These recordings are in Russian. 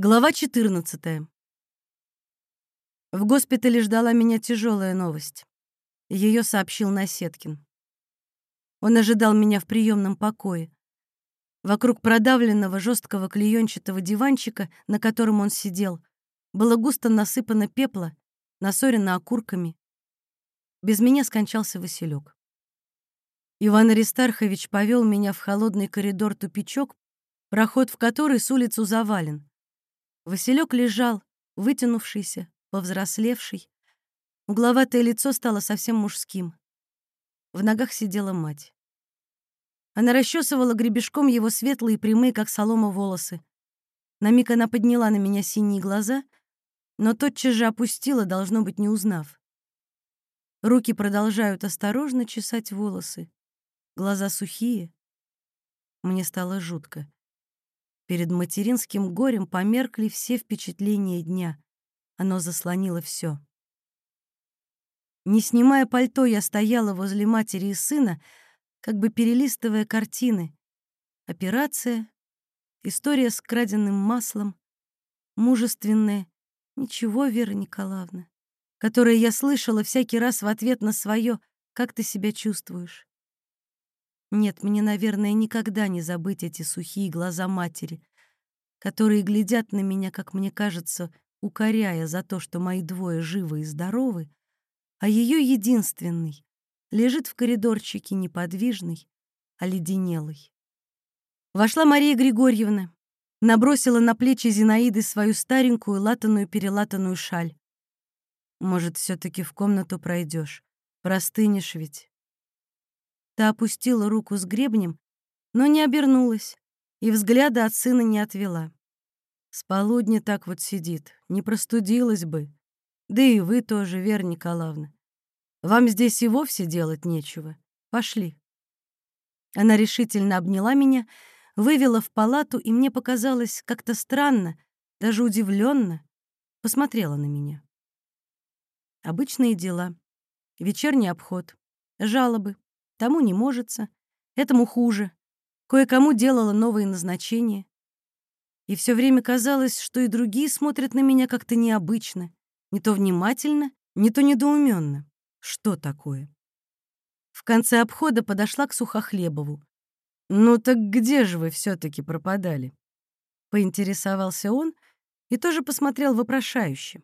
Глава 14. В госпитале ждала меня тяжелая новость. Ее сообщил Насеткин. Он ожидал меня в приемном покое. Вокруг продавленного жесткого клеенчатого диванчика, на котором он сидел, было густо насыпано пепла, насорено окурками. Без меня скончался Василек. Иван Аристархович повел меня в холодный коридор-тупичок, проход в который с улицу завален. Василек лежал, вытянувшийся, повзрослевший. Угловатое лицо стало совсем мужским. В ногах сидела мать. Она расчесывала гребешком его светлые, прямые, как солома, волосы. На миг она подняла на меня синие глаза, но тотчас же опустила, должно быть, не узнав. Руки продолжают осторожно чесать волосы. Глаза сухие. Мне стало жутко. Перед материнским горем померкли все впечатления дня. Оно заслонило все. Не снимая пальто, я стояла возле матери и сына, как бы перелистывая картины. Операция, история с краденным маслом, мужественная, ничего, Вера Николаевна, которое я слышала всякий раз в ответ на свое «Как ты себя чувствуешь?». Нет, мне, наверное, никогда не забыть эти сухие глаза матери, которые глядят на меня, как мне кажется, укоряя за то, что мои двое живы и здоровы, а ее единственный лежит в коридорчике неподвижный, оледенелый. Вошла Мария Григорьевна, набросила на плечи Зинаиды свою старенькую латаную-перелатанную шаль. «Может, все таки в комнату пройдешь? Простынешь ведь?» Та опустила руку с гребнем, но не обернулась и взгляда от сына не отвела. С полудня так вот сидит, не простудилась бы. Да и вы тоже, Вера Николаевна. Вам здесь и вовсе делать нечего. Пошли. Она решительно обняла меня, вывела в палату, и мне показалось как-то странно, даже удивленно, посмотрела на меня. Обычные дела. Вечерний обход. Жалобы. Тому не можется, этому хуже. Кое-кому делала новые назначения. И все время казалось, что и другие смотрят на меня как-то необычно, не то внимательно, не то недоуменно. Что такое? В конце обхода подошла к Сухохлебову. «Ну так где же вы все таки пропадали?» Поинтересовался он и тоже посмотрел вопрошающе.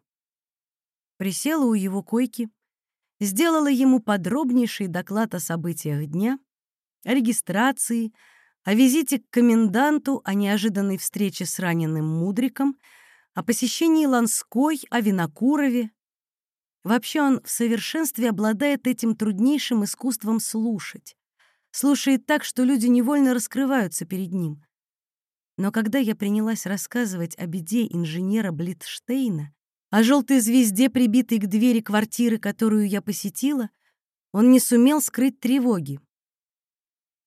Присела у его койки, сделала ему подробнейший доклад о событиях дня, о регистрации, о визите к коменданту, о неожиданной встрече с раненым Мудриком, о посещении Ланской, о Винокурове. Вообще он в совершенстве обладает этим труднейшим искусством слушать. Слушает так, что люди невольно раскрываются перед ним. Но когда я принялась рассказывать о беде инженера Блитштейна, о желтой звезде, прибитой к двери квартиры, которую я посетила, он не сумел скрыть тревоги.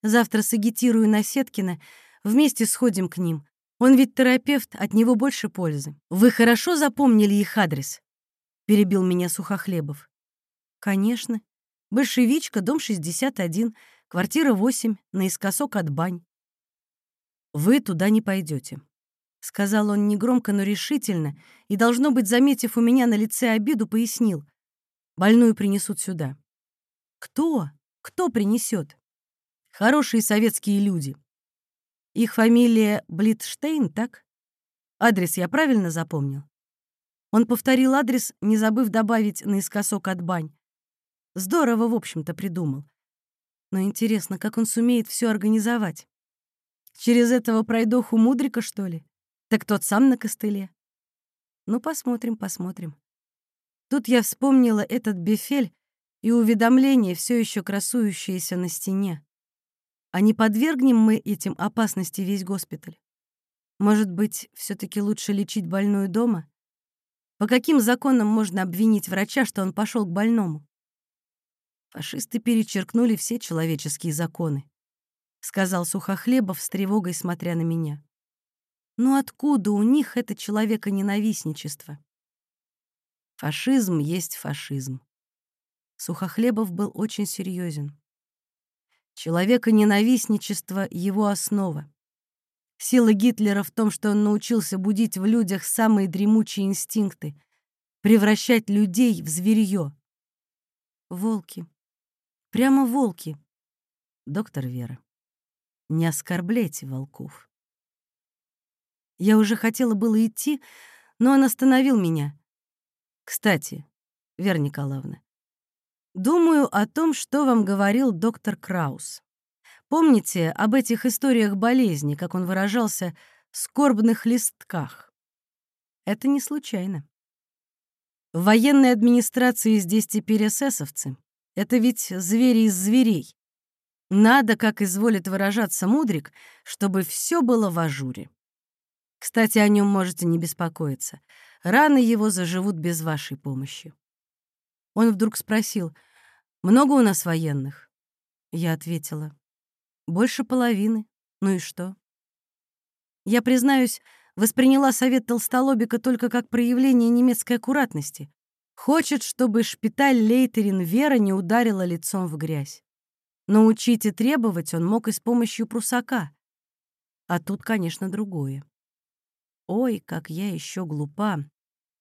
Завтра сагитирую на Сеткина, вместе сходим к ним. Он ведь терапевт, от него больше пользы. Вы хорошо запомнили их адрес? Перебил меня Сухохлебов. Конечно. Большевичка, дом 61, квартира 8, наискосок от бань. Вы туда не пойдете. — сказал он негромко, но решительно, и, должно быть, заметив у меня на лице обиду, пояснил. «Больную принесут сюда». «Кто? Кто принесет? «Хорошие советские люди. Их фамилия Блитштейн, так? Адрес я правильно запомнил?» Он повторил адрес, не забыв добавить наискосок от бань. Здорово, в общем-то, придумал. Но интересно, как он сумеет все организовать? Через этого пройдоху Мудрика, что ли? Так тот сам на костыле. Ну, посмотрим, посмотрим. Тут я вспомнила этот бефель и уведомление, все еще красующееся на стене. А не подвергнем мы этим опасности весь госпиталь? Может быть, все таки лучше лечить больную дома? По каким законам можно обвинить врача, что он пошел к больному? Фашисты перечеркнули все человеческие законы, сказал Сухохлебов с тревогой, смотря на меня. Ну откуда у них это человеконенавистничество? Фашизм есть фашизм. Сухохлебов был очень серьезен. Человеконенавистничество — его основа. Сила Гитлера в том, что он научился будить в людях самые дремучие инстинкты, превращать людей в зверье. Волки. Прямо волки. Доктор Вера, не оскорбляйте волков. Я уже хотела было идти, но он остановил меня. Кстати, Вера Николаевна, думаю о том, что вам говорил доктор Краус. Помните об этих историях болезни, как он выражался, скорбных листках? Это не случайно. В военной администрации здесь теперь эсэсовцы. Это ведь звери из зверей. Надо, как изволит выражаться мудрик, чтобы все было в ажуре. Кстати, о нем можете не беспокоиться. Раны его заживут без вашей помощи. Он вдруг спросил, «Много у нас военных?» Я ответила, больше половины. Ну и что? Я, признаюсь, восприняла совет Толстолобика только как проявление немецкой аккуратности. Хочет, чтобы шпиталь Лейтерин Вера не ударила лицом в грязь. Но учить и требовать он мог и с помощью прусака. А тут, конечно, другое. Ой, как я еще глупа.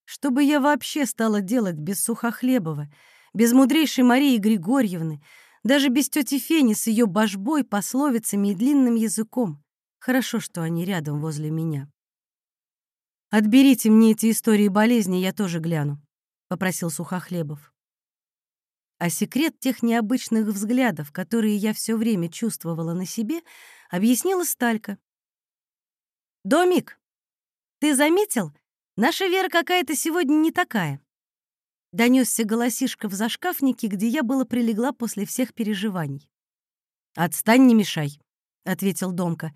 Что бы я вообще стала делать без Сухохлебова, без мудрейшей Марии Григорьевны, даже без тети Фени с ее божбой, пословицами и длинным языком. Хорошо, что они рядом возле меня. «Отберите мне эти истории болезни, я тоже гляну», — попросил Сухохлебов. А секрет тех необычных взглядов, которые я все время чувствовала на себе, объяснила Сталька. «Домик, ты заметил? Наша Вера какая-то сегодня не такая. Донесся голосишка в зашкафнике, где я была прилегла после всех переживаний. «Отстань, не мешай», — ответил Домка.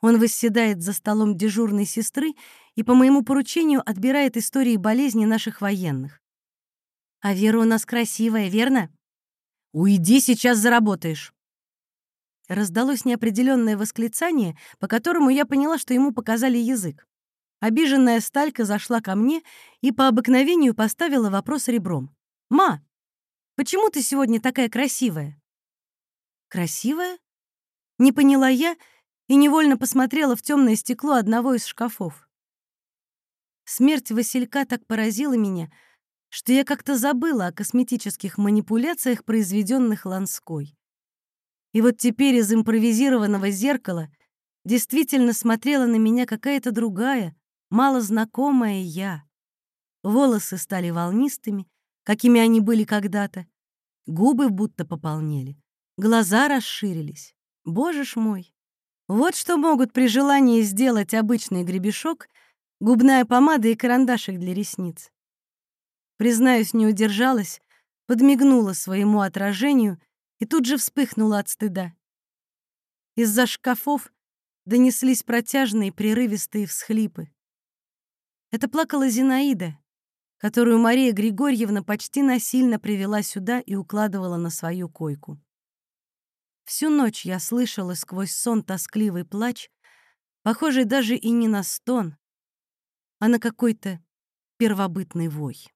Он восседает за столом дежурной сестры и по моему поручению отбирает истории болезни наших военных. «А Вера у нас красивая, верно?» «Уйди, сейчас заработаешь». Раздалось неопределенное восклицание, по которому я поняла, что ему показали язык. Обиженная сталька зашла ко мне и по обыкновению поставила вопрос ребром. «Ма, почему ты сегодня такая красивая?» «Красивая?» Не поняла я и невольно посмотрела в темное стекло одного из шкафов. Смерть Василька так поразила меня, что я как-то забыла о косметических манипуляциях, произведенных Ланской. И вот теперь из импровизированного зеркала действительно смотрела на меня какая-то другая, малознакомая я. Волосы стали волнистыми, какими они были когда-то. Губы будто пополнели. Глаза расширились. Боже ж мой! Вот что могут при желании сделать обычный гребешок, губная помада и карандашик для ресниц. Признаюсь, не удержалась, подмигнула своему отражению и тут же вспыхнула от стыда. Из-за шкафов донеслись протяжные прерывистые всхлипы. Это плакала Зинаида, которую Мария Григорьевна почти насильно привела сюда и укладывала на свою койку. Всю ночь я слышала сквозь сон тоскливый плач, похожий даже и не на стон, а на какой-то первобытный вой.